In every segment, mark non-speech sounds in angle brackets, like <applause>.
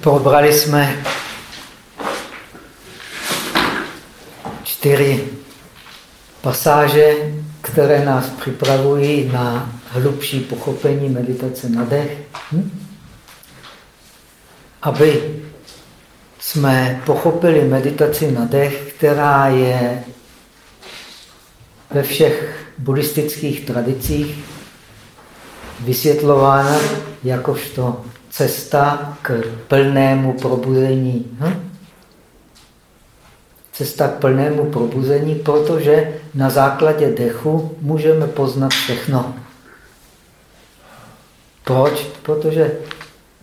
Probrali jsme čtyři pasáže, které nás připravují na hlubší pochopení meditace na dech. Hm? Aby jsme pochopili meditaci na dech, která je ve všech buddhistických tradicích vysvětlována jakožto cesta k plnému probuzení. Hm? Cesta k plnému probuzení, protože na základě dechu můžeme poznat všechno. Proč? Protože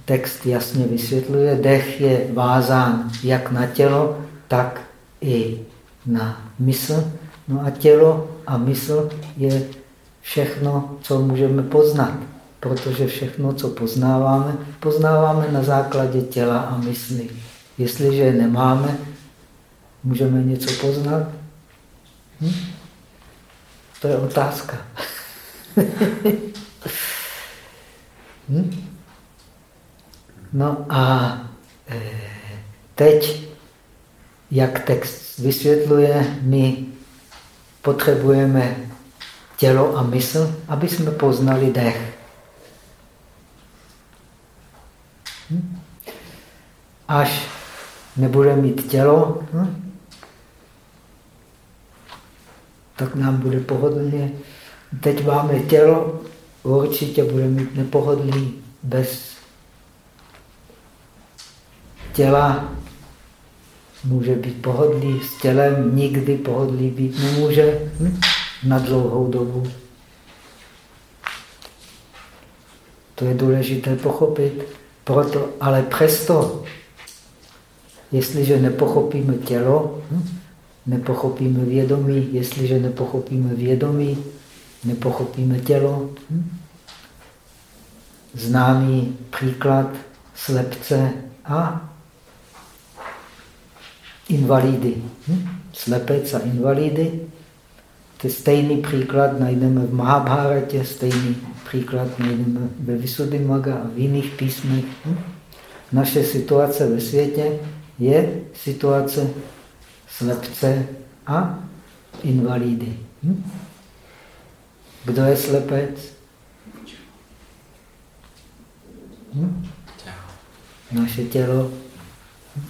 text jasně vysvětluje, dech je vázán jak na tělo, tak i na mysl. No a tělo a mysl je všechno, co můžeme poznat protože všechno, co poznáváme, poznáváme na základě těla a mysli. Jestliže je nemáme, můžeme něco poznat? Hm? To je otázka. <laughs> hm? No a e, teď, jak text vysvětluje, my potřebujeme tělo a mysl, aby jsme poznali dech. Až nebude mít tělo, hm? tak nám bude pohodlně. Teď máme tělo, určitě bude mít nepohodlí bez těla. Může být pohodlí s tělem, nikdy pohodlí být nemůže hm? na dlouhou dobu. To je důležité pochopit. Proto, ale přesto, jestliže nepochopíme tělo, hm, nepochopíme vědomí, jestliže nepochopíme vědomí, nepochopíme tělo. Hm. Známý příklad slepce a invalidy. Hm. Slepec a invalidy ty stejný příklad najdeme v Mahabharatě, stejný příklad najdeme ve Visuddhimaga a v jiných písmech. Hm? Naše situace ve světě je situace slepce a invalidy. Hm? Kdo je slepec? Hm? Naše tělo,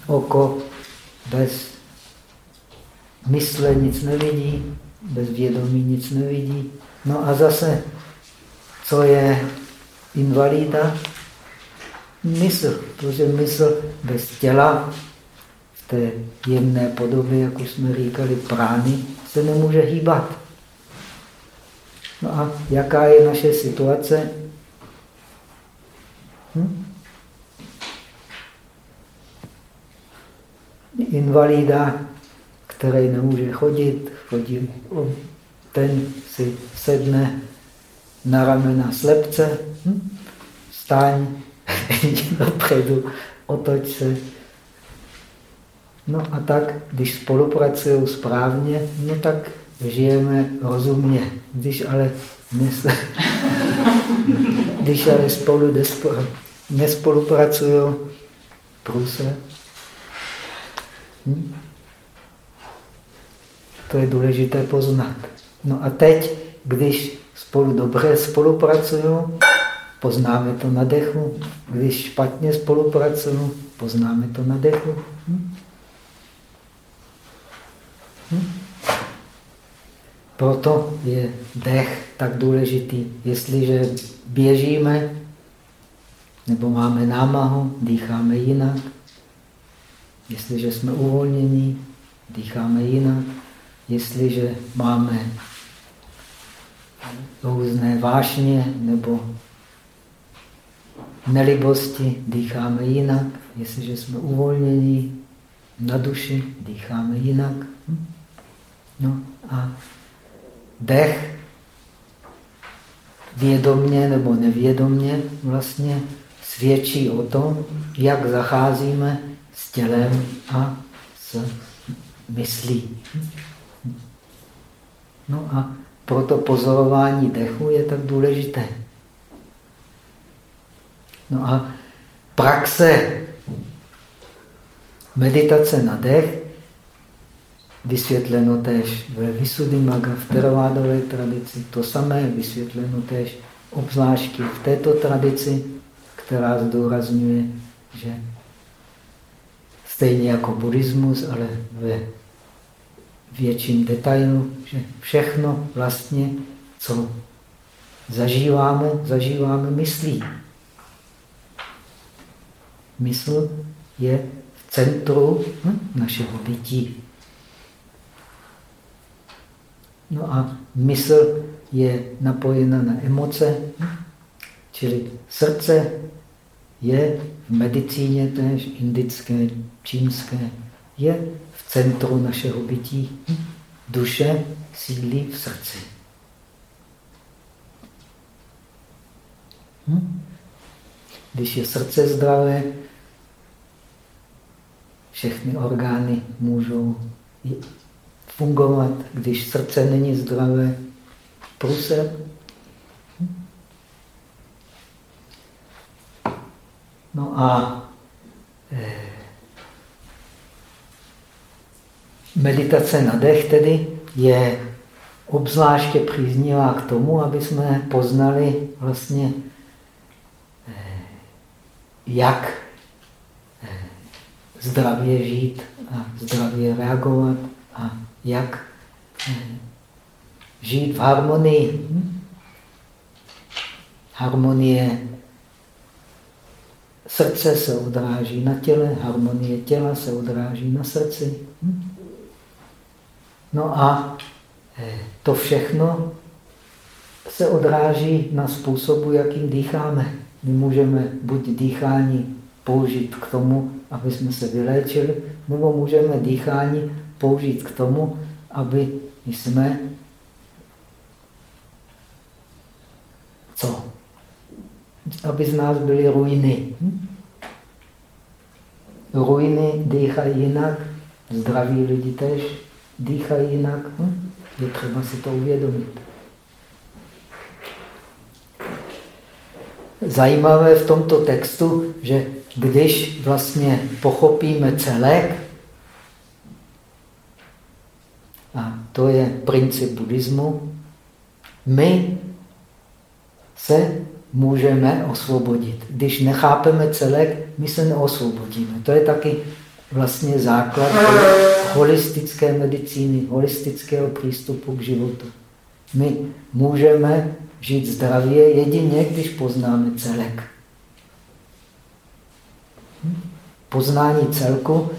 oko bez mysle nic nevidí, bez vědomí nic nevidí. No a zase, co je invalida? Mysl, protože mysl bez těla, v té jemné podobě, jak už jsme říkali, prány, se nemůže hýbat. No a jaká je naše situace? Hm? Invalida který nemůže chodit, chodí, ten si sedne na ramena slepce, hm? stáň, <laughs> dopředu, otoč se. No a tak, když spolupracují správně, no tak žijeme rozumně. Když ale, nes... <laughs> když ale spolu nespolupracují, průse. Hm? To je důležité poznat. No a teď, když spolu dobře spolupracují, poznáme to na dechu. Když špatně spolupracují, poznáme to na dechu. Hm? Hm? Proto je dech tak důležitý. Jestliže běžíme, nebo máme námahu, dýcháme jinak. Jestliže jsme uvolnění, dýcháme jinak. Jestliže máme různé vášně nebo nelibosti, dýcháme jinak. Jestliže jsme uvolnění na duši, dýcháme jinak. Hm? No a dech vědomně nebo nevědomně vlastně svědčí o tom, jak zacházíme s tělem a s myslí. No a proto pozorování dechu je tak důležité. No a praxe meditace na dech, vysvětleno též ve Visuddhimaga, v teravádové tradici, to samé vysvětleno též obzvláště v této tradici, která zdůrazňuje, že stejně jako buddhismus, ale ve větším detailu, že všechno vlastně, co zažíváme, zažíváme myslí. Mysl je v centru hm, našeho bytí. No a mysl je napojena na emoce, hm, čili srdce je v medicíně též indické, čínské, je centru našeho bytí. Hm, duše sídlí v srdci. Když je srdce zdravé, všechny orgány můžou fungovat. Když srdce není zdravé, průser. No a eh, meditace na dech tedy je obzvláště příznivá k tomu, aby jsme poznali vlastně, eh, jak zdravě žít a zdravě reagovat a jak eh, žít v harmonii. Harmonie srdce se odráží na těle, harmonie těla se odráží na srdci. No a eh, to všechno se odráží na způsobu, jakým dýcháme. My můžeme buď dýchání použít k tomu, aby jsme se vyléčili, nebo můžeme dýchání použít k tomu, aby jsme co? Aby z nás byly ruiny. Ruiny dýchají jinak, zdraví lidi tež dýchají jinak. Hm? Je třeba si to uvědomit. Zajímavé v tomto textu, že když vlastně pochopíme celek, a to je princip buddhismu, my se můžeme osvobodit. Když nechápeme celek, my se neosvobodíme. To je taky vlastně základ holistické medicíny, holistického přístupu k životu. My můžeme žít zdravě jedině, když poznáme celek. Poznání celku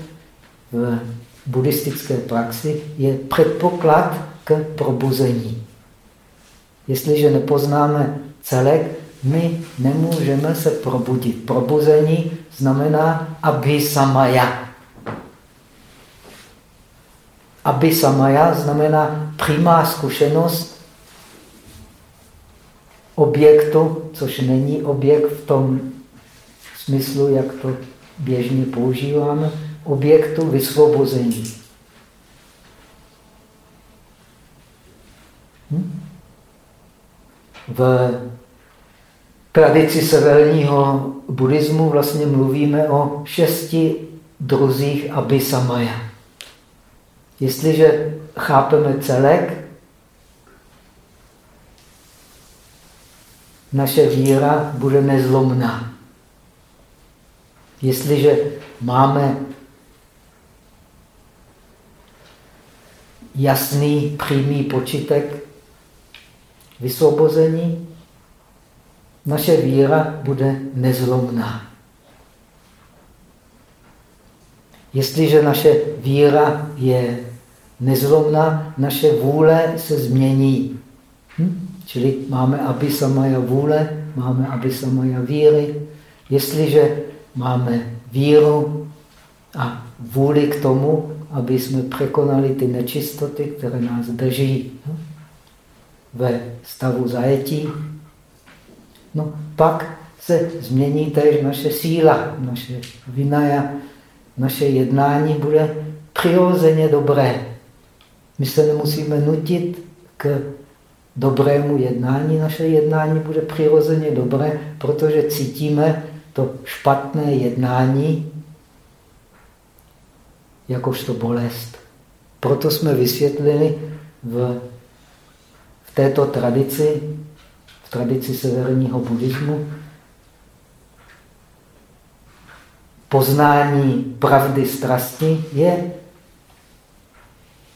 v buddhistické praxi je předpoklad k probuzení. Jestliže nepoznáme celek, my nemůžeme se probudit. Probuzení znamená abhisamaya. Abhisamaya znamená přímá zkušenost objektu, což není objekt v tom smyslu, jak to běžně používáme, objektu vysvobození. Hm? V tradici severního buddhismu vlastně mluvíme o šesti druzích abisamaya. Jestliže chápeme celek, naše víra bude nezlomná. Jestliže máme jasný, přímý počítek vysvobození, naše víra bude nezlomná. Jestliže naše víra je nezlomná, naše vůle se změní. Hm? Čili máme abisamaya vůle, máme abisamaya víry. Jestliže máme víru a vůli k tomu, aby jsme překonali ty nečistoty, které nás drží no, ve stavu zajetí, no, pak se změní též naše síla, naše vinaja, naše jednání bude přirozeně dobré. My se nemusíme nutit k dobrému jednání. Naše jednání bude přirozeně dobré, protože cítíme to špatné jednání jakožto bolest. Proto jsme vysvětlili v, v této tradici, v tradici severního buddhismu, poznání pravdy strasti je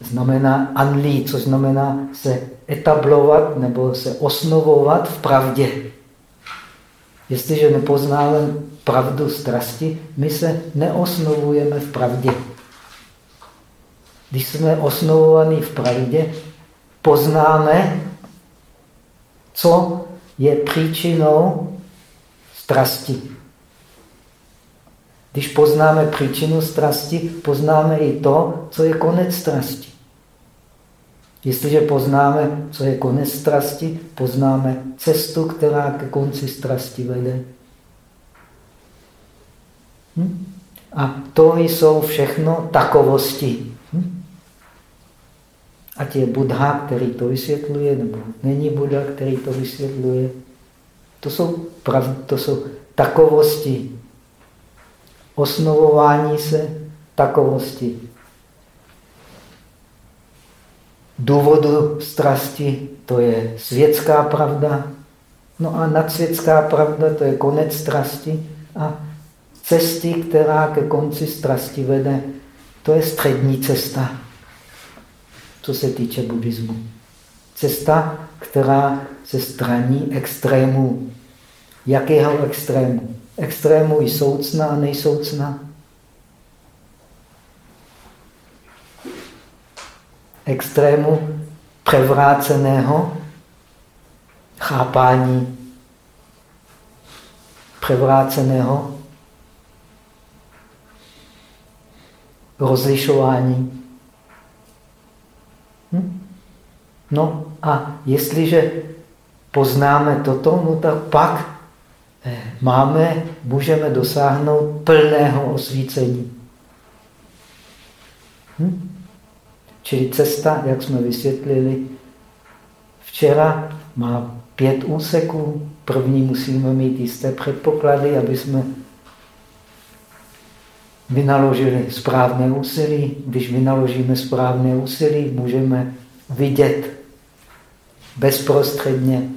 znamená anlí, což znamená se etablovat nebo se osnovovat v pravdě. Jestliže nepoznáme pravdu strasti, my se neosnovujeme v pravdě. Když jsme osnovovaní v pravdě, poznáme, co je příčinou strasti. Když poznáme příčinu strasti, poznáme i to, co je konec strasti. Jestliže poznáme, co je konec strasti, poznáme cestu, která ke konci strasti vede. Hm? A to jsou všechno takovosti. Hm? Ať je Buddha, který to vysvětluje, nebo není Buddha, který to vysvětluje. To jsou, prav, to jsou takovosti. Osnovování se takovosti důvodu strasti, to je světská pravda. No a nadsvětská pravda, to je konec strasti. A cesty, která ke konci strasti vede, to je střední cesta, co se týče buddhismu. Cesta, která se straní extrémů. Jakého extrému? Extrému i soucna a nejsoucna. Extrému převráceného chápání, převráceného rozlišování. Hm? No a jestliže poznáme toto, no tak pak eh, máme, můžeme dosáhnout plného osvícení. Hm? Čili cesta, jak jsme vysvětlili včera, má pět úseků. První musíme mít jisté předpoklady, aby jsme vynaložili správné úsilí. Když vynaložíme správné úsilí, můžeme vidět bezprostředně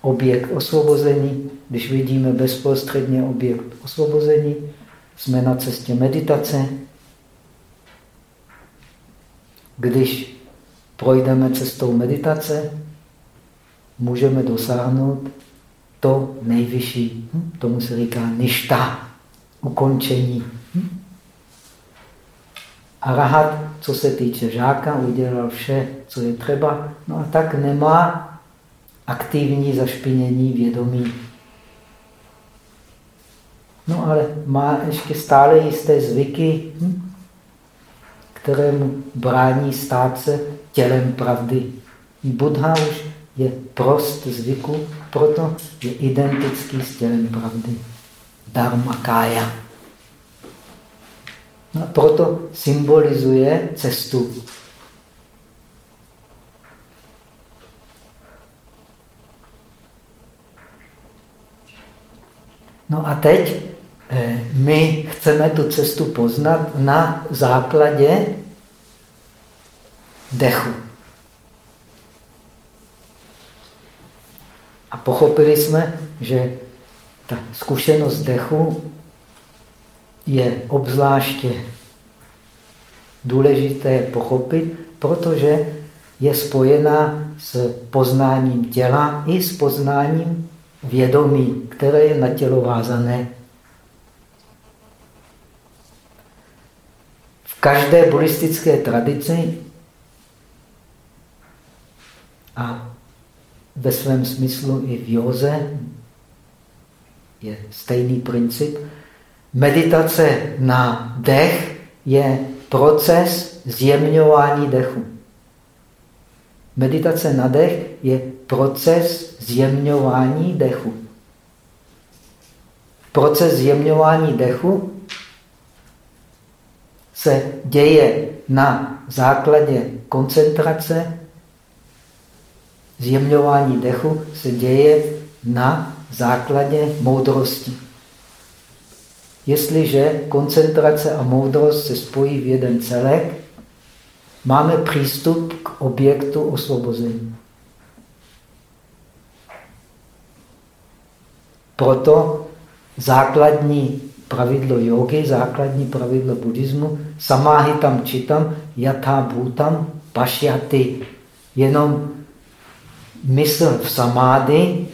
objekt osvobození. Když vidíme bezprostředně objekt osvobození, jsme na cestě meditace, když projdeme cestou meditace, můžeme dosáhnout to nejvyšší. Hm? Tomu se říká ništa, ukončení. Hm? A rahat, co se týče žáka, udělal vše, co je třeba, no a tak nemá aktivní zašpinění vědomí. No ale má ještě stále jisté zvyky, hm? Kterému brání stát se tělem pravdy. Buddha už je prost zvyku, proto je identický s tělem pravdy. Dharma kája. No, proto symbolizuje cestu. No a teď my chceme tu cestu poznat na základě dechu. A pochopili jsme, že ta zkušenost dechu je obzvláště důležité pochopit, protože je spojená s poznáním těla i s poznáním vědomí, které je na tělo vázané. Každé buddhistické tradici a ve svém smyslu i v józe je stejný princip. Meditace na dech je proces zjemňování dechu. Meditace na dech je proces zjemňování dechu. Proces zjemňování dechu se děje na základě koncentrace, zjemňování dechu se děje na základě moudrosti. jestliže koncentrace a moudrost se spojí v jeden celek, máme přístup k objektu osvobození. Proto základní pravidlo jogy, základní pravidlo buddhismu, samáhitam čitam, yatha bhutam, pašyaty. Jenom mysl v samády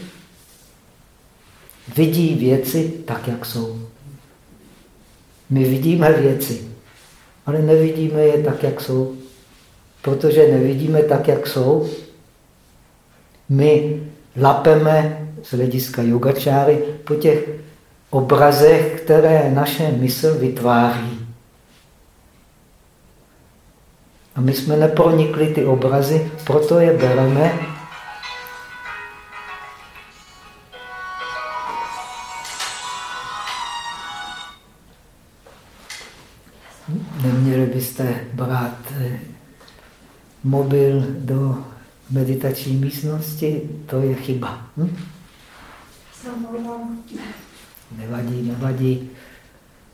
vidí věci tak, jak jsou. My vidíme věci, ale nevidíme je tak, jak jsou. Protože nevidíme tak, jak jsou, my lapeme z hlediska yogačáry po těch obrazech, které naše mysl vytváří. A my jsme nepronikli ty obrazy, proto je bereme Neměli byste brát eh, mobil do meditační místnosti, to je chyba. Hm? Nevadí, nevadí.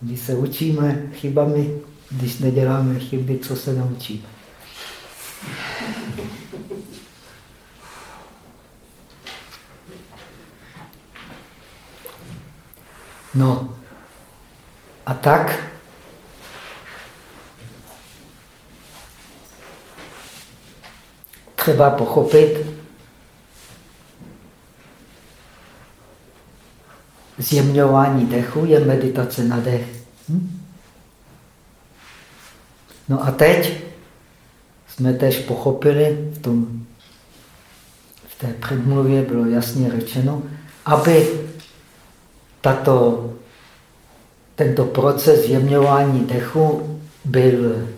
Když se učíme chybami, když neděláme chyby, co se naučíme? No a tak třeba pochopit zjemňování dechu je meditace na dech. Hm? No a teď jsme tež pochopili, v, tom, v té předmluvě bylo jasně řečeno, aby tato, tento proces zjemňování dechu byl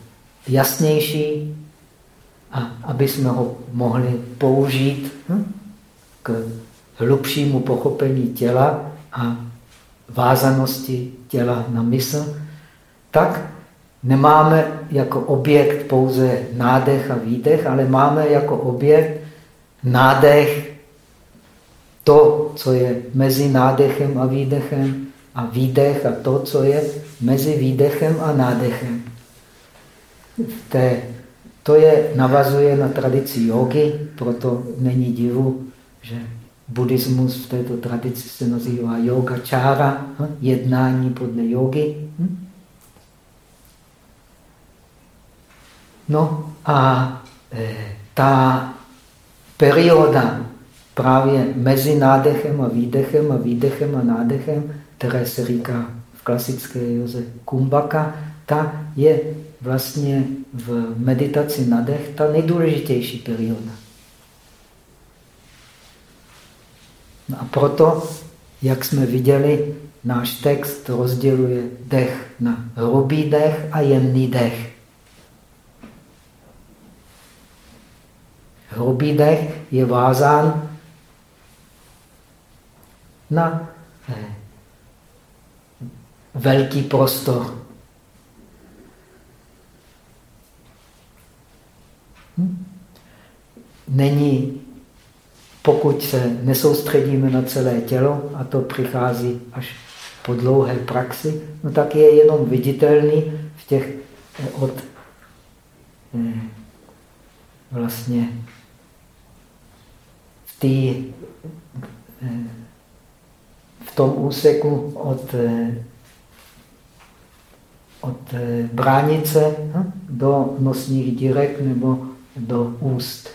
jasnější, a aby jsme ho mohli použít hm, k hlubšímu pochopení těla a vázanosti těla na mysl, tak nemáme jako objekt pouze nádech a výdech, ale máme jako objekt nádech, to, co je mezi nádechem a výdechem, a výdech a to, co je mezi výdechem a nádechem. Té to je, navazuje na tradici jogy, proto není divu, že buddhismus v této tradici se nazývá yoga čára, hm, jednání podle jogy. Hm. No a e, ta perioda právě mezi nádechem a výdechem a výdechem a nádechem, které se říká v klasické joze kumbaka, ta je vlastně v meditaci na dech ta nejdůležitější perioda. No a proto, jak jsme viděli, náš text rozděluje dech na hrubý dech a jemný dech. Hrubý dech je vázán na eh, velký prostor. není, pokud se nesoustředíme na celé tělo, a to přichází až po dlouhé praxi, no tak je jenom viditelný v těch eh, od eh, vlastně v, tý, eh, v tom úseku od, od bránice hm, do nosních dírek nebo do úst.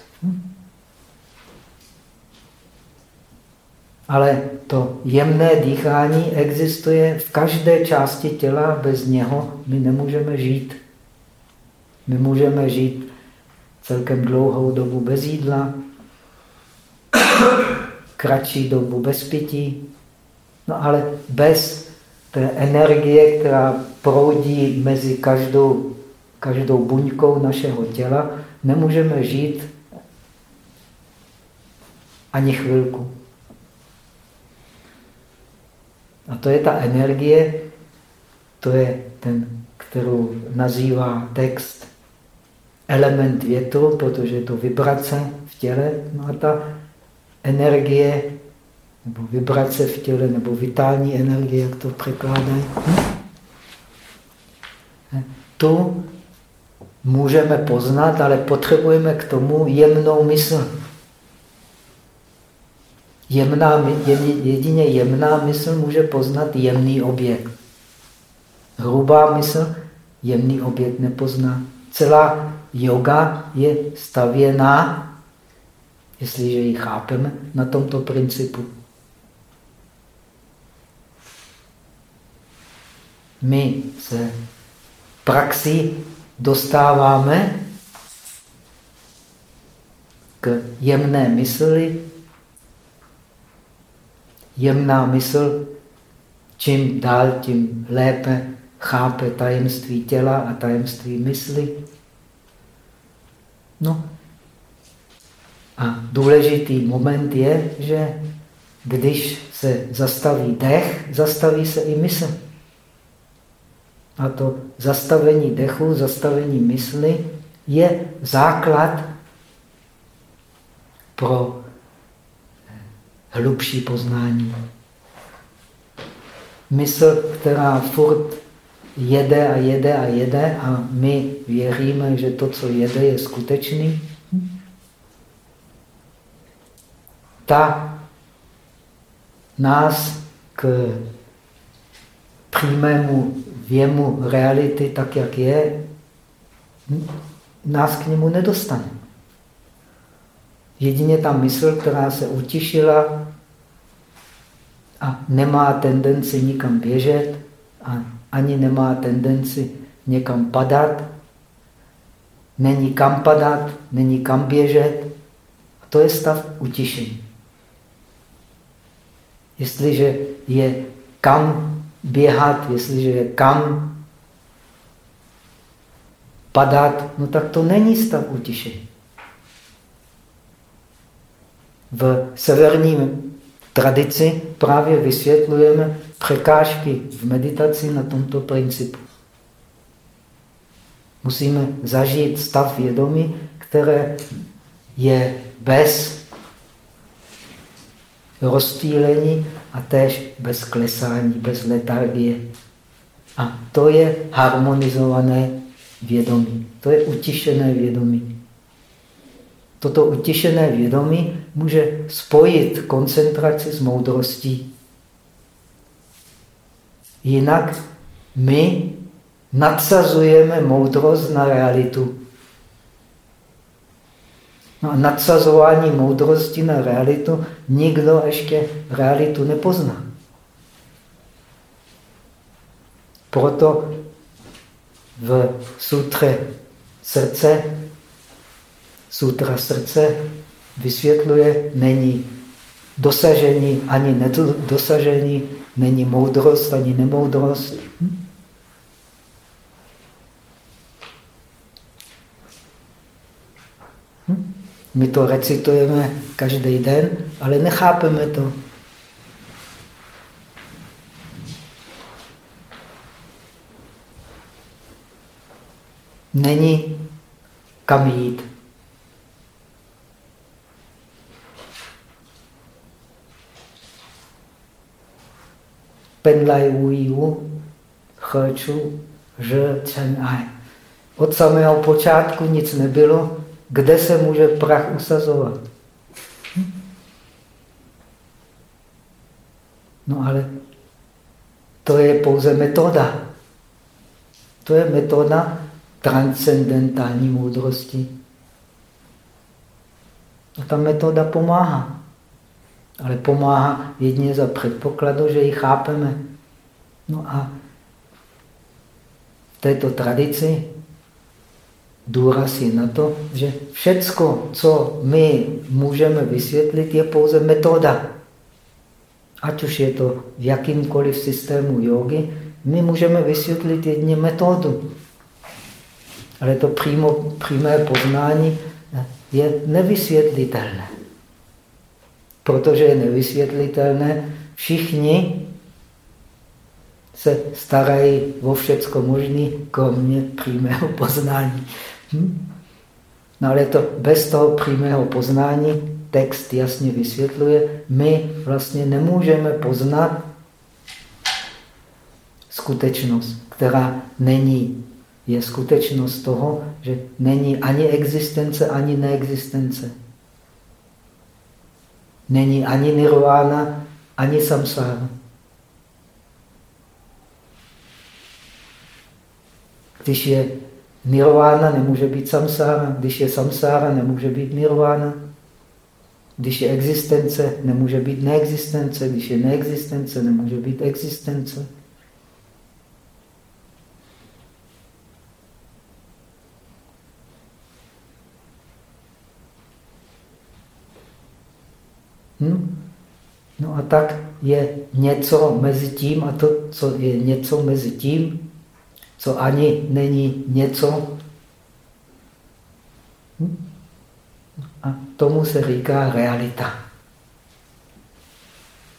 Ale to jemné dýchání existuje v každé části těla, bez něho my nemůžeme žít. My můžeme žít celkem dlouhou dobu bez jídla, kratší dobu bez pití, no ale bez té energie, která proudí mezi každou, každou buňkou našeho těla, nemůžeme žít ani chvilku. A to je ta energie, to je ten, kterou nazývá text element větru, protože je to vibrace v těle. No a ta energie, nebo vibrace v těle, nebo vitální energie, jak to překládají, hm? tu můžeme poznat, ale potřebujeme k tomu jemnou mysl. Jemná, jedině jemná mysl může poznat jemný objekt. Hrubá mysl jemný objekt nepozná. Celá yoga je stavěná, jestliže ji chápeme, na tomto principu. My se praxi dostáváme k jemné mysli. Jemná mysl, čím dál, tím lépe chápe tajemství těla a tajemství mysli. No. A důležitý moment je, že když se zastaví dech, zastaví se i mysl. A to zastavení dechu, zastavení mysli je základ pro hlubší poznání. Mysl, která furt jede a jede a jede a my věříme, že to, co jede, je skutečný, ta nás k přímému věmu reality tak, jak je, nás k němu nedostane. Jedině ta mysl, která se utišila a nemá tendenci nikam běžet a ani nemá tendenci někam padat, není kam padat, není kam běžet. To je stav utišení. Jestliže je kam běhat, jestliže je kam padat, no tak to není stav utišení. V severním tradici právě vysvětlujeme překážky v meditaci na tomto principu. Musíme zažít stav vědomí, které je bez rozptýlení a též bez klesání, bez letargie. A to je harmonizované vědomí. To je utišené vědomí. Toto utišené vědomí může spojit koncentraci s moudrostí. Jinak my nadsazujeme moudrost na realitu. No a nadsazování moudrosti na realitu nikdo ještě realitu nepozná. Proto v sutře srdce, sutra srdce vysvětluje, není dosažení ani nedosažení, není moudrost ani nemoudrost. Hm? My to recitujeme každý den, ale nechápeme to. Není kam jít. Penlai Wu Yu, Chu, Že, Chen Ai. Od samého počátku nic nebylo, kde se může prach usazovat. No ale to je pouze metoda. To je metoda transcendentální moudrosti. A ta metoda pomáhá. Ale pomáhá jedině za předpokladu, že ji chápeme. No a v této tradici důraz je na to, že všecko, co my můžeme vysvětlit, je pouze metoda. Ať už je to v jakýmkoliv systému jogy, my můžeme vysvětlit jedně metodu. Ale to přímo, přímé poznání je nevysvětlitelné. Protože je nevysvětlitelné, všichni se starají o všecko možné, kromě přímého poznání. Hm? No ale to bez toho přímého poznání, text jasně vysvětluje, my vlastně nemůžeme poznat skutečnost, která není je skutečnost toho, že není ani existence, ani neexistence. Není ani nirvána, ani samsára. Když je nirvána, nemůže být samsára. Když je samsára, nemůže být nirvána. Když je existence, nemůže být neexistence. Když je neexistence, nemůže být existence. Hm? No a tak je něco mezi tím a to, co je něco mezi tím, co ani není něco. Hm? A tomu se říká realita.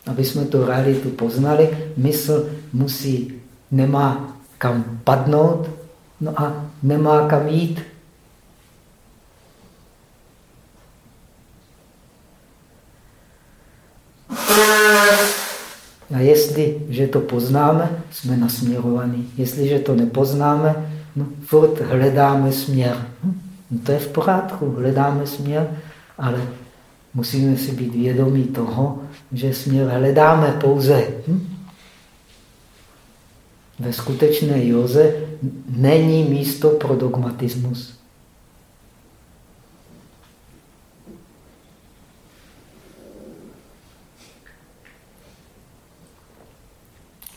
Aby jsme tu realitu poznali, mysl musí, nemá kam padnout, no a nemá kam jít. A jestliže to poznáme, jsme nasměrovaní. Jestliže to nepoznáme, no, furt hledáme směr. Hm? No to je v pořádku, hledáme směr, ale musíme si být vědomí toho, že směr hledáme pouze. Hm? Ve skutečné józe není místo pro dogmatismus.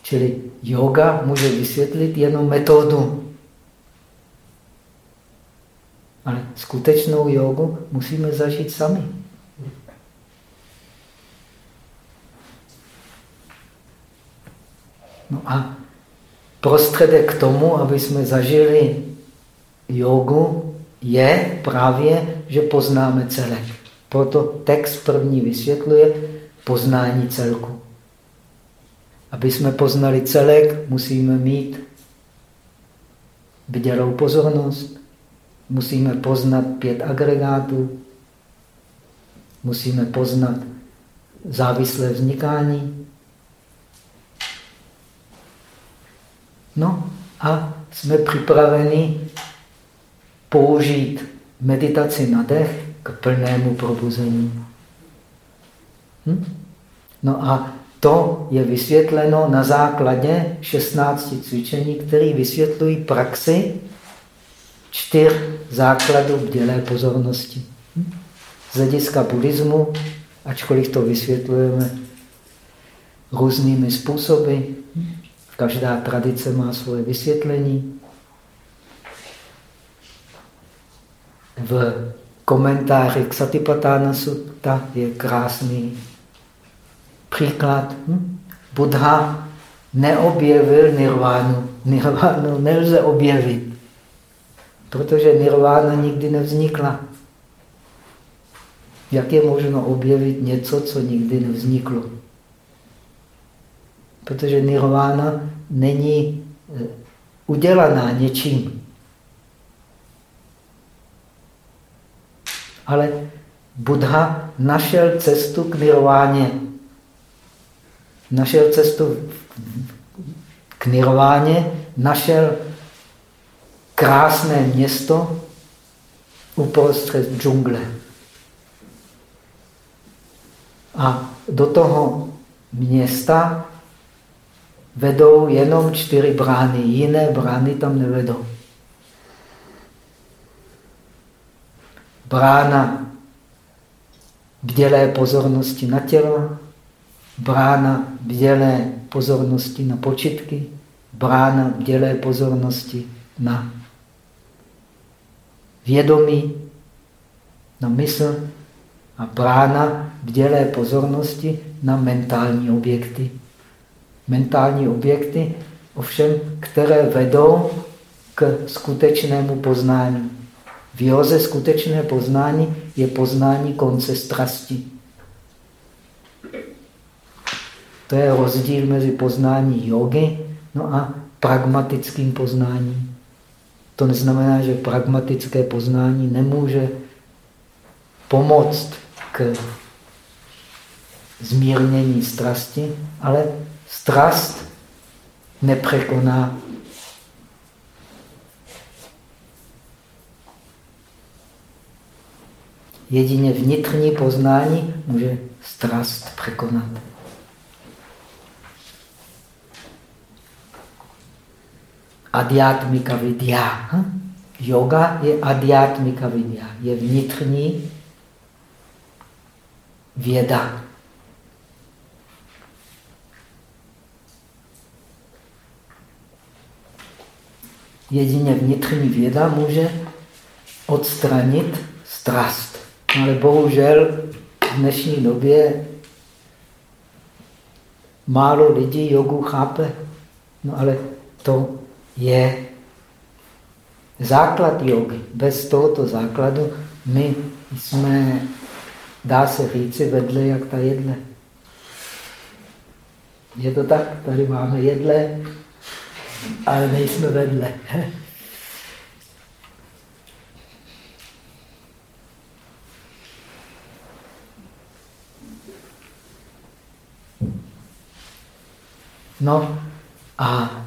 Čili yoga může vysvětlit jenom metodu. Ale skutečnou jogu musíme zažít sami. No a prostředek k tomu, aby jsme zažili jogu, je právě, že poznáme celek. Proto text první vysvětluje poznání celku. Aby jsme poznali celek, musíme mít bdělou pozornost, musíme poznat pět agregátů, musíme poznat závislé vznikání. No a jsme připraveni použít meditaci na dech k plnému probuzení. Hm? No a to je vysvětleno na základě 16 cvičení, které vysvětlují praxi čtyř základů bdělé pozornosti. Z hlediska buddhismu, ačkoliv to vysvětlujeme různými způsoby, každá tradice má svoje vysvětlení. V komentáři k Satipatthana Sutta je krásný Příklad. Hm? Buddha neobjevil nirvánu. Nirvánu nelze objevit, protože nirvána nikdy nevznikla. Jak je možno objevit něco, co nikdy nevzniklo? Protože nirvána není eh, udělaná něčím. Ale Buddha našel cestu k nirváně našel cestu k nirváně, našel krásné město uprostřed džungle. A do toho města vedou jenom čtyři brány, jiné brány tam nevedou. Brána bdělé pozornosti na tělo, brána bdělé pozornosti na počitky, brána bdělé pozornosti na vědomí, na mysl a brána bdělé pozornosti na mentální objekty. Mentální objekty, ovšem, které vedou k skutečnému poznání. V skutečné poznání je poznání konce strasti. To je rozdíl mezi poznání jogy no a pragmatickým poznáním. To neznamená, že pragmatické poznání nemůže pomoct k zmírnění strasti, ale strast nepřekoná Jedině vnitřní poznání může strast překonat. Adhyatmika vidya. Hm? Yoga je adhyatmika vidya, je vnitřní věda. Jedině vnitřní věda může odstranit strast. Ale bohužel v dnešní době málo lidí jogu chápe. No ale to je základ jogy. Bez tohoto základu my jsme, dá se říci, vedle jak ta jedle. Je to tak? Tady máme jedle, ale nejsme vedle. <laughs> No a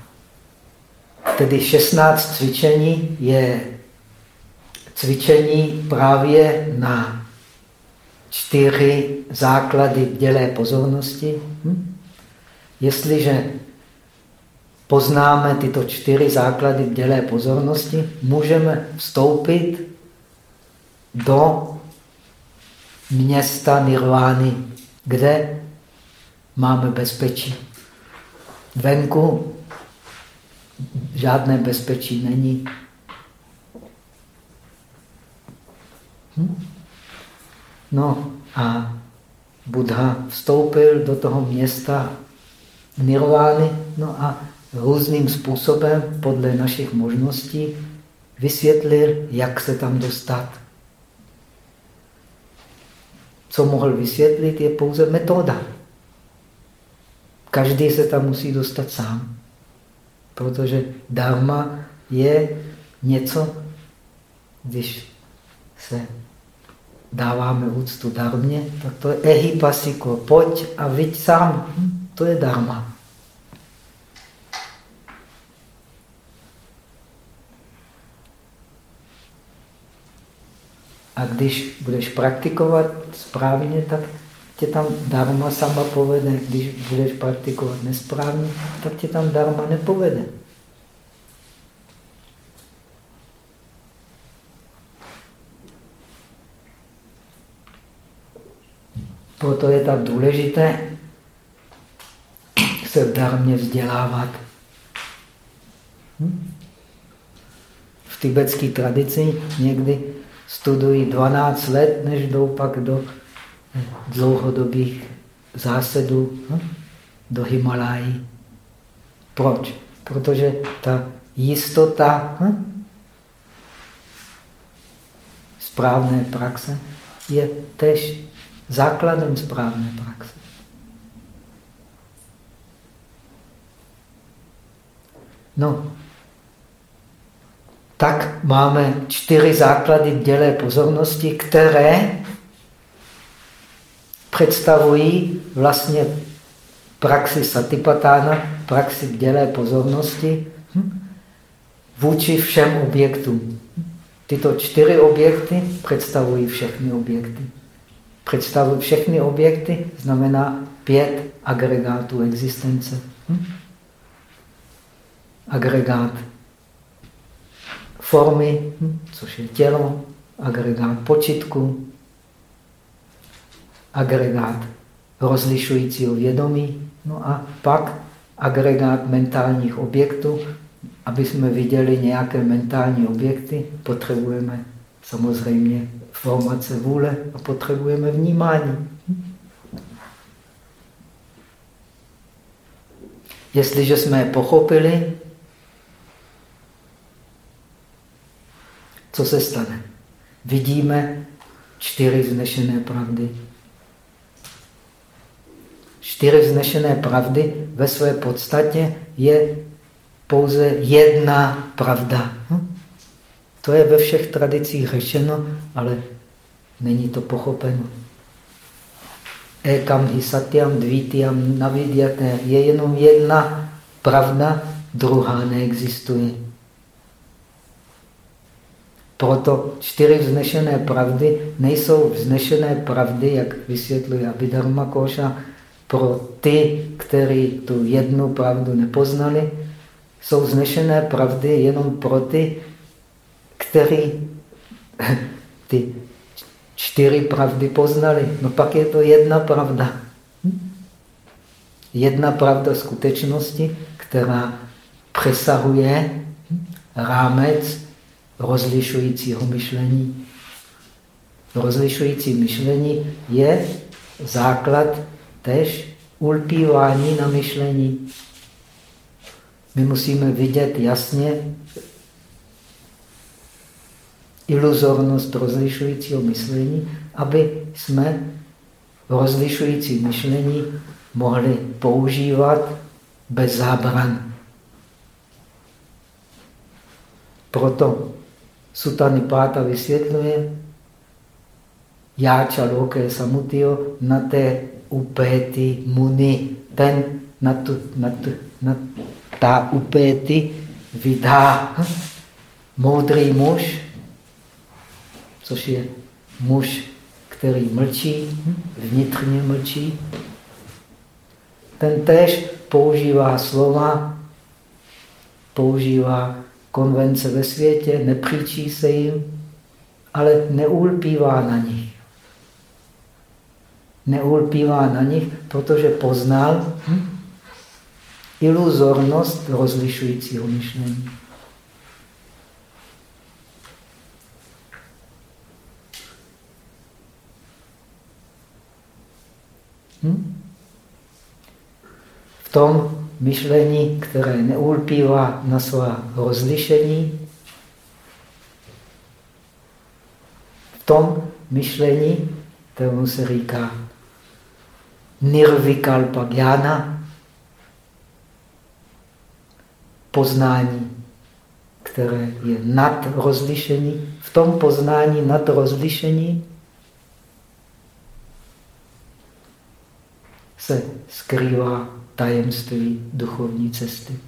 tedy 16 cvičení je cvičení právě na čtyři základy dělé pozornosti. Hm? Jestliže poznáme tyto čtyři základy dělé pozornosti, můžeme vstoupit do města Nirvány, kde máme bezpečí. Venku žádné bezpečí není. Hm? No a Buddha vstoupil do toho města Nirvány no a různým způsobem podle našich možností vysvětlil, jak se tam dostat. Co mohl vysvětlit, je pouze metoda. Každý se tam musí dostat sám. Protože dharma je něco, když se dáváme úctu darmě, tak to je ehipasiko, pojď a viď sám. Hm, to je dharma. A když budeš praktikovat správně, tak tě tam dharma sama povede. Když budeš praktikovat nesprávně, tak tě tam dharma nepovede. Proto je tak důležité se v darmě vzdělávat. Hm? V tibetské tradici někdy studují 12 let, než jdou pak do dlouhodobých zásadů hm? do Himalají. Proč? Protože ta jistota hm? správné praxe je tež základem správné praxe. No, tak máme čtyři základy dělé pozornosti, které představují vlastně praxi satipatána, praxi dělé pozornosti hm, vůči všem objektům. Tyto čtyři objekty představují všechny objekty. Představují všechny objekty znamená pět agregátů existence. Hm? Agregát formy, hm? což je tělo, agregát počitku, agregát rozlišujícího vědomí, no a pak agregát mentálních objektů. Aby jsme viděli nějaké mentální objekty, potřebujeme samozřejmě formace vůle a potřebujeme vnímání. Jestliže jsme je pochopili, co se stane? Vidíme čtyři vznešené pravdy čtyři vznešené pravdy ve své podstatě je pouze jedna pravda. Hm? To je ve všech tradicích řešeno, ale není to pochopeno. Ekam hi satyam dvítiam navidyate je jenom jedna pravda, druhá neexistuje. proto čtyři vznešené pravdy nejsou vznešené pravdy, jak vysvětluje Abhidharma Koša, pro ty, kteří tu jednu pravdu nepoznali. Jsou vznešené pravdy jenom pro ty, kteří <laughs> ty čtyři pravdy poznali. No pak je to jedna pravda. Jedna pravda skutečnosti, která přesahuje rámec rozlišujícího myšlení. Rozlišující myšlení je základ tež ulpívání na myšlení. My musíme vidět jasně iluzornost rozlišujícího myšlení, aby jsme rozlišující myšlení mohli používat bez zábran. Proto Sutany Páta vysvětluje, Jáča loké samutio na té upéty muni. Ten na, tu, na, tu, na ta upéty vydá moudrý muž, což je muž, který mlčí, vnitřně mlčí. Ten též používá slova, používá konvence ve světě, nepříčí se jim, ale neulpívá na nich. Neulpívá na nich, protože poznal hm, iluzornost rozlišujícího myšlení. Hm? V tom myšlení, které neulpívá na svá rozlišení, v tom myšlení, kterému se říká nirvikalpa gyana, poznání, které je nad rozlišení, v tom poznání nad rozlišení se skrývá tajemství duchovní cesty.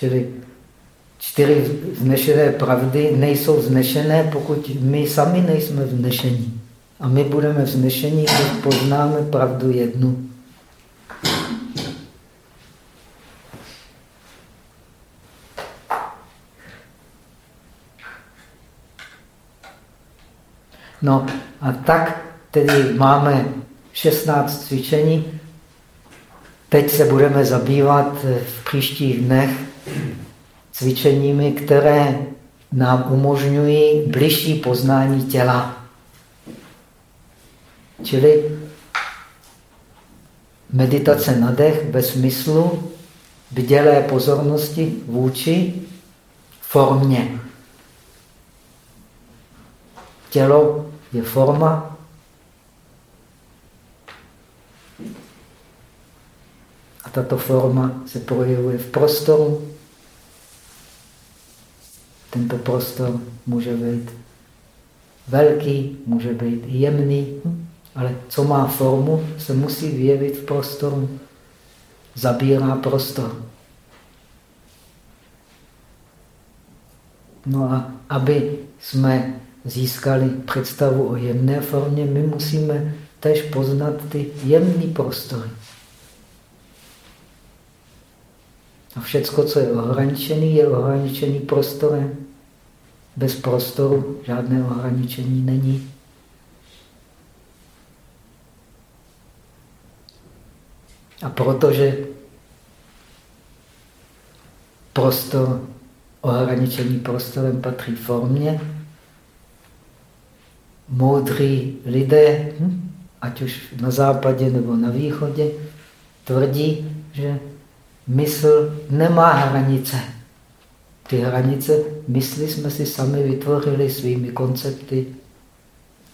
Čili čtyři vznešené pravdy nejsou vznešené, pokud my sami nejsme vznešení. A my budeme vznešení, když poznáme pravdu jednu. No a tak tedy máme 16 cvičení. Teď se budeme zabývat v příštích dnech cvičeními, které nám umožňují bližší poznání těla. Čili meditace na dech ve smyslu bdělé pozornosti vůči formě. Tělo je forma. A tato forma se projevuje v prostoru. Tento prostor může být velký, může být jemný. Ale co má formu, se musí vyjevit v prostoru. Zabírá prostor. No a aby jsme získali představu o jemné formě, my musíme tež poznat ty jemné prostory. A všecko, co je ohraničené, je ohraničený prostorem. Bez prostoru žádné ohraničení není. A protože prostor, ohraničený prostorem patří formě, moudří lidé, hm, ať už na západě nebo na východě, tvrdí, že mysl nemá hranice. Ty hranice mysli jsme si sami vytvořili svými koncepty,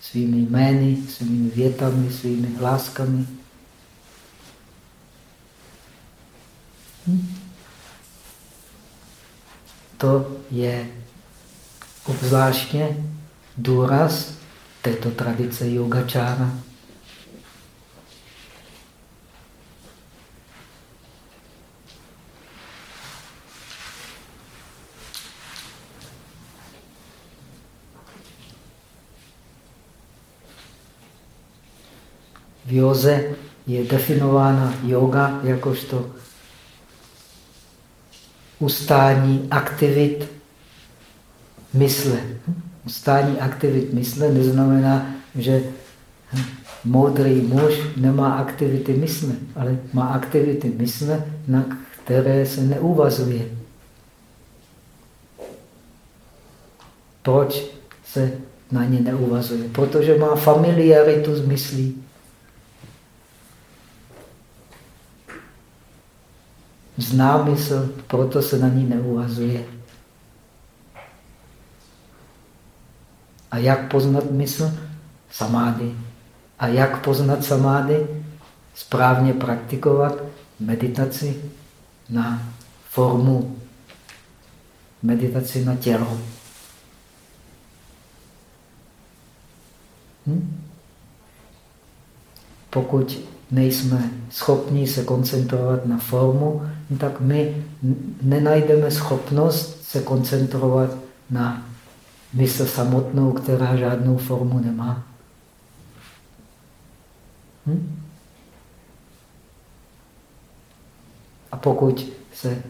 svými jmény, svými větami, svými hláskami. to je obzvláštně důraz této tradice yogačára. V józe je definována yoga jakožto ustání aktivit mysle. Ustání aktivit mysle neznamená, že moudrý muž nemá aktivity mysle, ale má aktivity mysle, na které se neuvazuje. Proč se na ně neuvazuje? Protože má familiaritu s myslí. Zná mysl, proto se na ní neuvazuje. A jak poznat mysl? Samády. A jak poznat samády? Správně praktikovat meditaci na formu, meditaci na tělo. Hm? Pokud nejsme schopni se koncentrovat na formu, tak my nenajdeme schopnost se koncentrovat na mysl samotnou, která žádnou formu nemá. Hm? A pokud se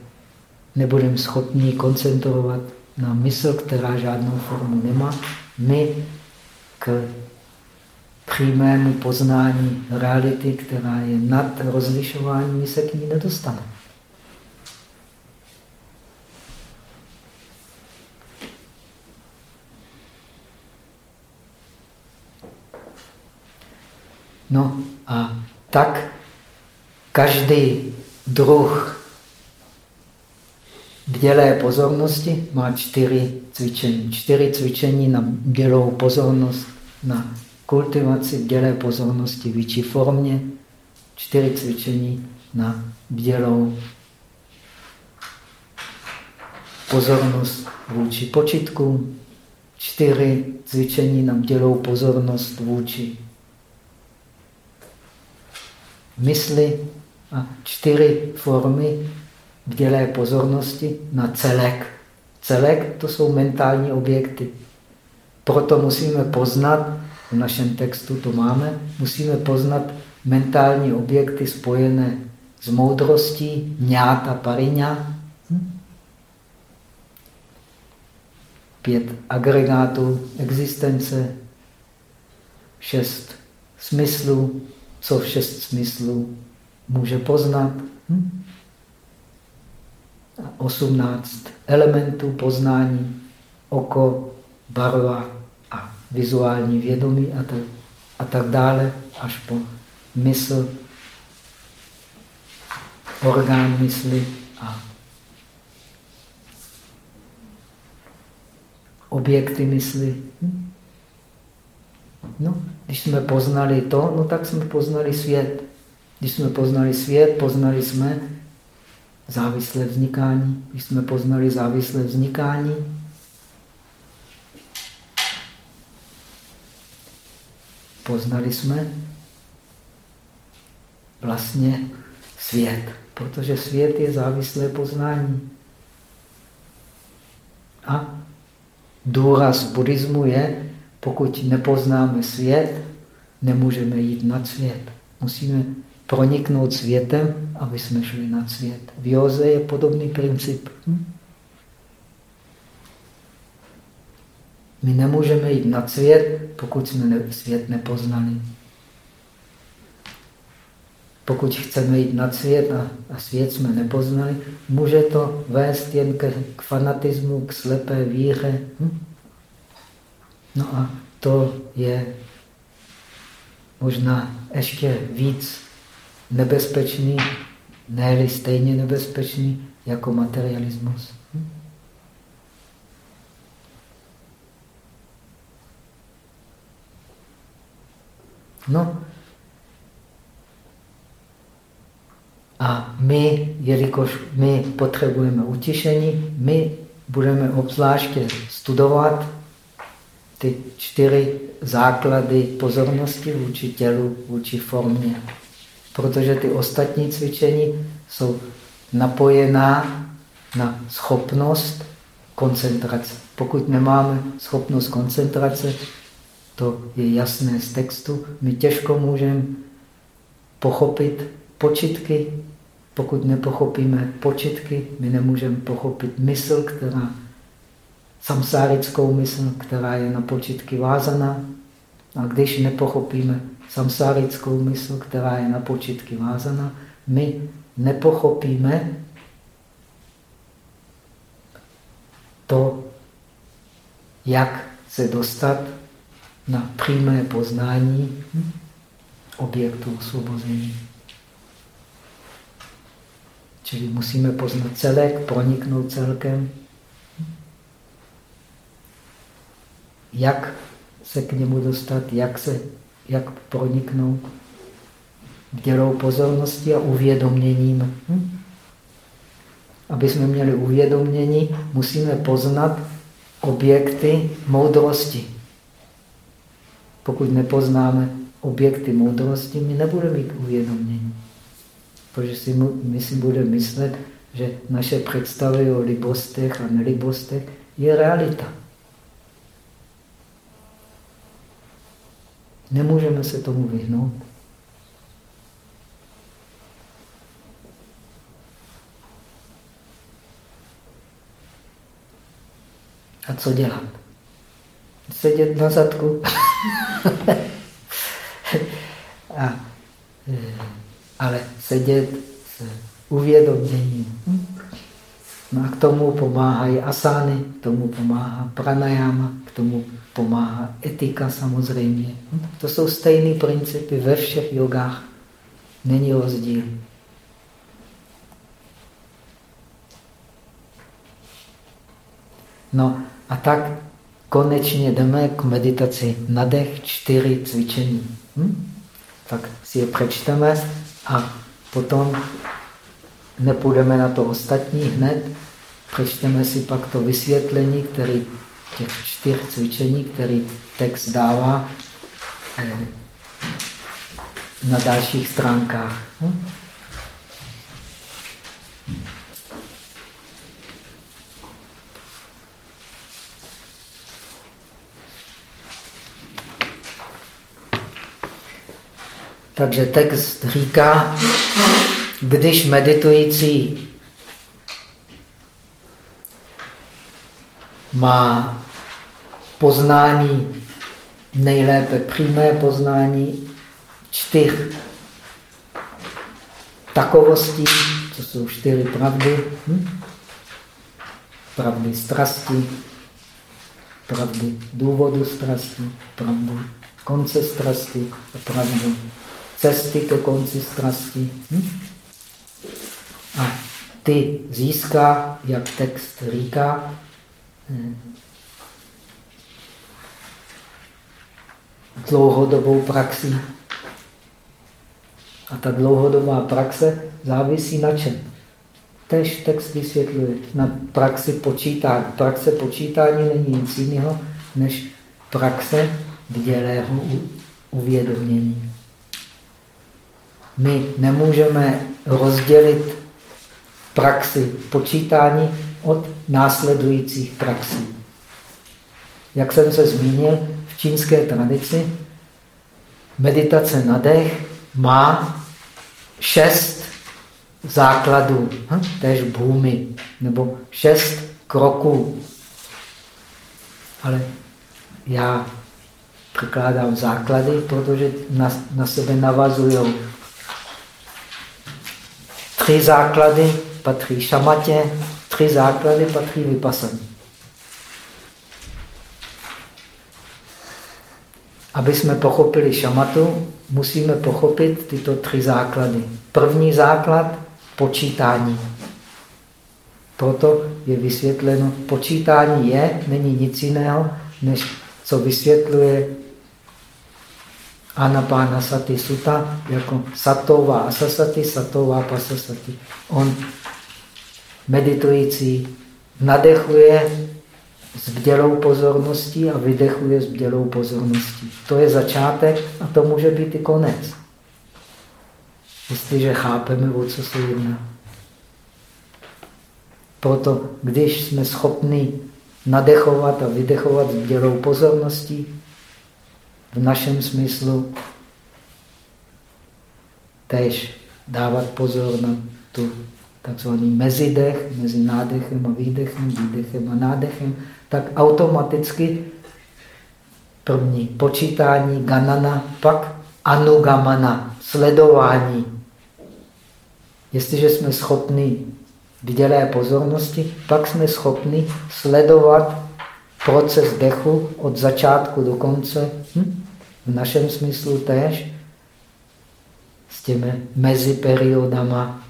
nebudeme schopni koncentrovat na mysl, která žádnou formu nemá, my k přímému poznání reality, která je nad rozlišováním, se k ní nedostaneme. No a tak každý druh bdělé pozornosti má čtyři cvičení. Čtyři cvičení na bdělou pozornost, na kultivaci bdělé pozornosti v formě, čtyři cvičení na bdělou pozornost vůči počitku, čtyři cvičení na bdělou pozornost vůči mysli a čtyři formy bdělé pozornosti na celek. Celek to jsou mentální objekty. Proto musíme poznat, v našem textu to máme, musíme poznat mentální objekty spojené s moudrostí, ňáta, pariňa. Hm? Pět agregátů existence, šest smyslů, co v šest smyslů může poznat. Hm? 18 elementů poznání, oko, barva a vizuální vědomí a tak, a tak dále, až po mysl, orgán mysli a objekty mysli. Hm? No, když jsme poznali to, no tak jsme poznali svět. Když jsme poznali svět, poznali jsme závislé vznikání. Když jsme poznali závislé vznikání, poznali jsme vlastně svět, protože svět je závislé poznání. A důraz buddhismu je, pokud nepoznáme svět, nemůžeme jít nad svět. Musíme proniknout světem, aby jsme šli nad svět. V józe je podobný princip. Hm? My nemůžeme jít nad svět, pokud jsme svět nepoznali. Pokud chceme jít nad svět a, a svět jsme nepoznali, může to vést jen k, k fanatismu, k slepé víře. Hm? No a to je možná ještě víc nebezpečný, ne stejně nebezpečný jako materialismus. No. A my, jelikož my potřebujeme utišení, my budeme obzvláště studovat ty čtyři základy pozornosti vůči tělu, vůči formě. Protože ty ostatní cvičení jsou napojená na schopnost koncentrace. Pokud nemáme schopnost koncentrace, to je jasné z textu, my těžko můžeme pochopit počitky. Pokud nepochopíme počitky, my nemůžeme pochopit mysl, která samsárickou mysl, která je na počitky vázaná. A když nepochopíme samsárickou mysl, která je na počitky vázaná, my nepochopíme to, jak se dostat na přímé poznání objektu osvobození. Čili musíme poznat celek, proniknout celkem. Jak se k němu dostat, jak, se, jak proniknout dělou pozornosti a uvědoměním. Hm? Aby jsme měli uvědomění, musíme poznat objekty moudrosti. Pokud nepoznáme objekty moudrosti, my nebudeme mít uvědomění. Protože si, my si budeme myslet, že naše představy o libostech a nelibostech je realita. Nemůžeme se tomu vyhnout. A co dělat? Sedět na zadku. <laughs> a, e, ale sedět s uvědoměním. No a k tomu pomáhají asány, k tomu pomáhá pranayama, k tomu pomáhá etika samozřejmě. To jsou stejné principy ve všech jogách. Není rozdíl. No a tak konečně jdeme k meditaci na dech čtyři cvičení. Hm? Tak si je přečteme a potom nepůjdeme na to ostatní hned. Přečteme si pak to vysvětlení, který těch čtyř cvičení, který text dává eh, na dalších stránkách. Hm? Takže text říká, když meditující má poznání, nejlépe přímé poznání čtyř takovostí, co jsou čtyři pravdy. Hm? Pravdy strasti, pravdy důvodu strasti, pravdy konce strasti a pravdy cesty ke konci strasti. Hm? A ty získá, jak text říká, dlouhodobou praxi. A ta dlouhodobá praxe závisí na čem? Tež text vysvětluje na praxi počítání. Praxe počítání není nic jiného, než praxe vdělého uvědomění. My nemůžeme rozdělit praxi počítání od následujících praxí. Jak jsem se zmínil, v čínské tradici meditace na dech má šest základů, hm? tež bhůmy, nebo šest kroků. Ale já překládám základy, protože na, na sebe navazují Tři základy patří šamatě, tři základy patří vypasaní. Aby jsme pochopili šamatu, musíme pochopit tyto tři základy. První základ počítání. Proto je vysvětleno, počítání je, není nic jiného, než co vysvětluje Anapána Sati Sutta jako satová asasati, satová pasasati. On meditující nadechuje s bdělou pozorností a vydechuje s bdělou pozorností. To je začátek a to může být i konec. Jestliže chápeme, o co se jedná. Proto, když jsme schopni nadechovat a vydechovat s bdělou pozorností, v našem smyslu tež dávat pozor na tu takzvaný mezidech, mezi nádechem a výdechem, výdechem a nádechem, tak automaticky první počítání ganana, pak anugamana, sledování. Jestliže jsme schopni vdělé pozornosti, pak jsme schopni sledovat proces dechu od začátku do konce. Hm? V našem smyslu též s těmi meziperiodama.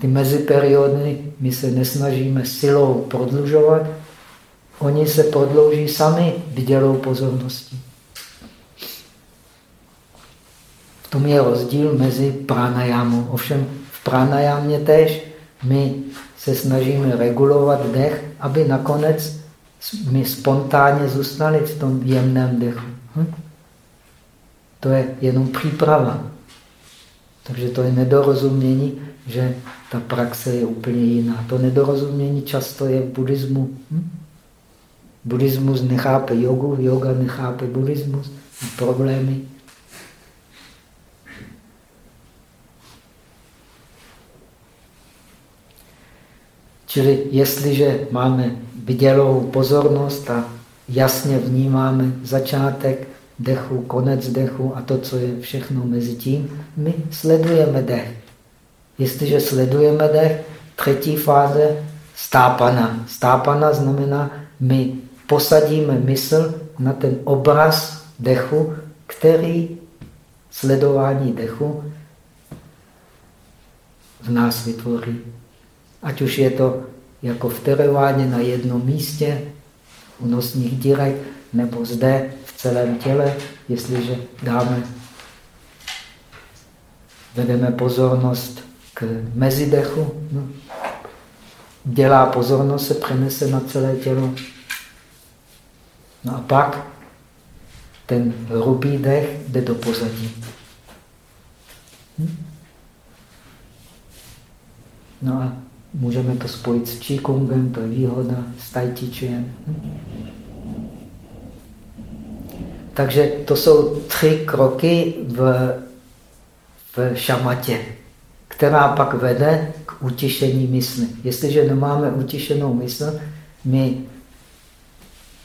Ty meziperiody my se nesnažíme silou prodlužovat, oni se prodlouží sami vidělou pozorností. V tom je rozdíl mezi pranajámou. Ovšem v pranajámě tež my se snažíme regulovat dech, aby nakonec my spontánně zůstali v tom jemném dechu. Hm? To je jenom příprava. Takže to je nedorozumění, že ta praxe je úplně jiná. To nedorozumění často je v buddhismu. Hm? Buddhismus nechápe jogu, yoga nechápe buddhismus, problémy. Čili jestliže máme vidělou pozornost a jasně vnímáme začátek dechu, konec dechu a to, co je všechno mezi tím, my sledujeme dech. Jestliže sledujeme dech, třetí fáze stápana. Stápana znamená, my posadíme mysl na ten obraz dechu, který sledování dechu v nás vytvoří. Ať už je to jako v tereváně na jednom místě, u nosních dírek, nebo zde v celém těle, jestliže dáme, vedeme pozornost k mezidechu, no, dělá pozornost, se přenese na celé tělo. No a pak ten hrubý dech jde do pozadí. Hm? No a Můžeme to spojit s Qigongem, to je výhoda, s Tai Chi Takže to jsou tři kroky v, v šamatě, která pak vede k utišení mysli. Jestliže nemáme utišenou mysl, my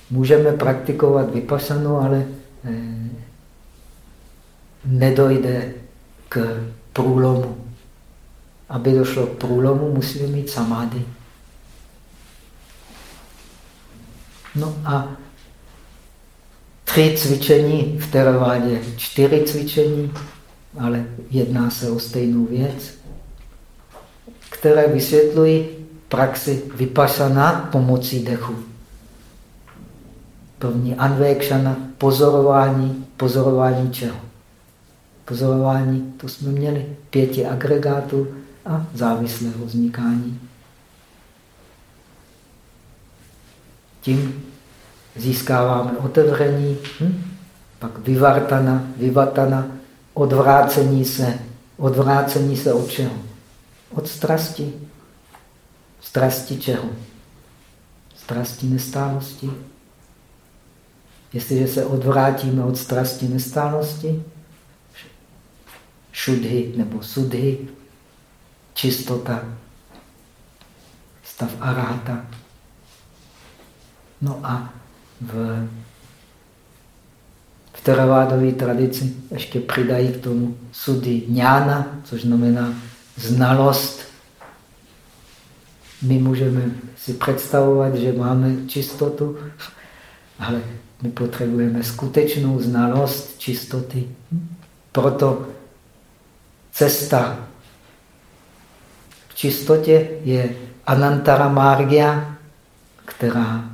můžeme praktikovat vypasanu, ale eh, nedojde k průlomu. Aby došlo k průlomu, musíme mít samády. No a tři cvičení v teravádě, čtyři cvičení, ale jedná se o stejnou věc, které vysvětlují praxi vypasaná pomocí dechu. První anvekšana, pozorování, pozorování čeho? Pozorování, to jsme měli, pěti agregátů, a závislého vznikání. Tím získáváme otevření, hm? pak vyvartana, vyvatana, odvrácení se. Odvrácení se od čeho? Od strasti. Strasti čeho? Strasti nestálosti. Jestliže se odvrátíme od strasti nestálosti, šudhy nebo sudhy, čistota, stav arahata. No a v, v teravádové tradici ještě přidají k tomu sudy ňána, což znamená znalost. My můžeme si představovat, že máme čistotu, ale my potřebujeme skutečnou znalost čistoty. Proto cesta čistotě je Anantara Margia, která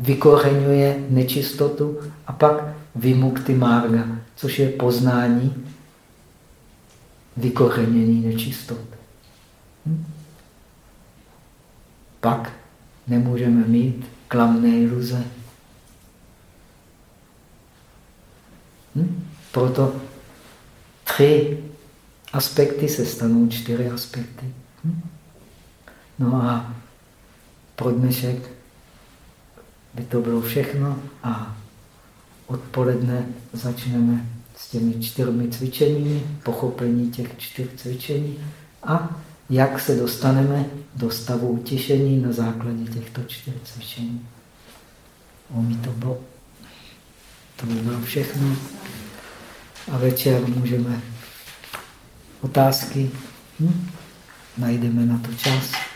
vykořenuje nečistotu a pak Vimukti Marga, což je poznání vykořenění nečistot. Hm? pak nemůžeme mít klamné iluze. Hm? Proto tři aspekty se stanou čtyři aspekty. Hm? No a pro dnešek by to bylo všechno a odpoledne začneme s těmi čtyřmi cvičeními, pochopení těch čtyř cvičení a jak se dostaneme do stavu utišení na základě těchto čtyř cvičení. Umí to bylo. To by bylo všechno. A večer můžeme otázky. Hm? Najdeme na to čas.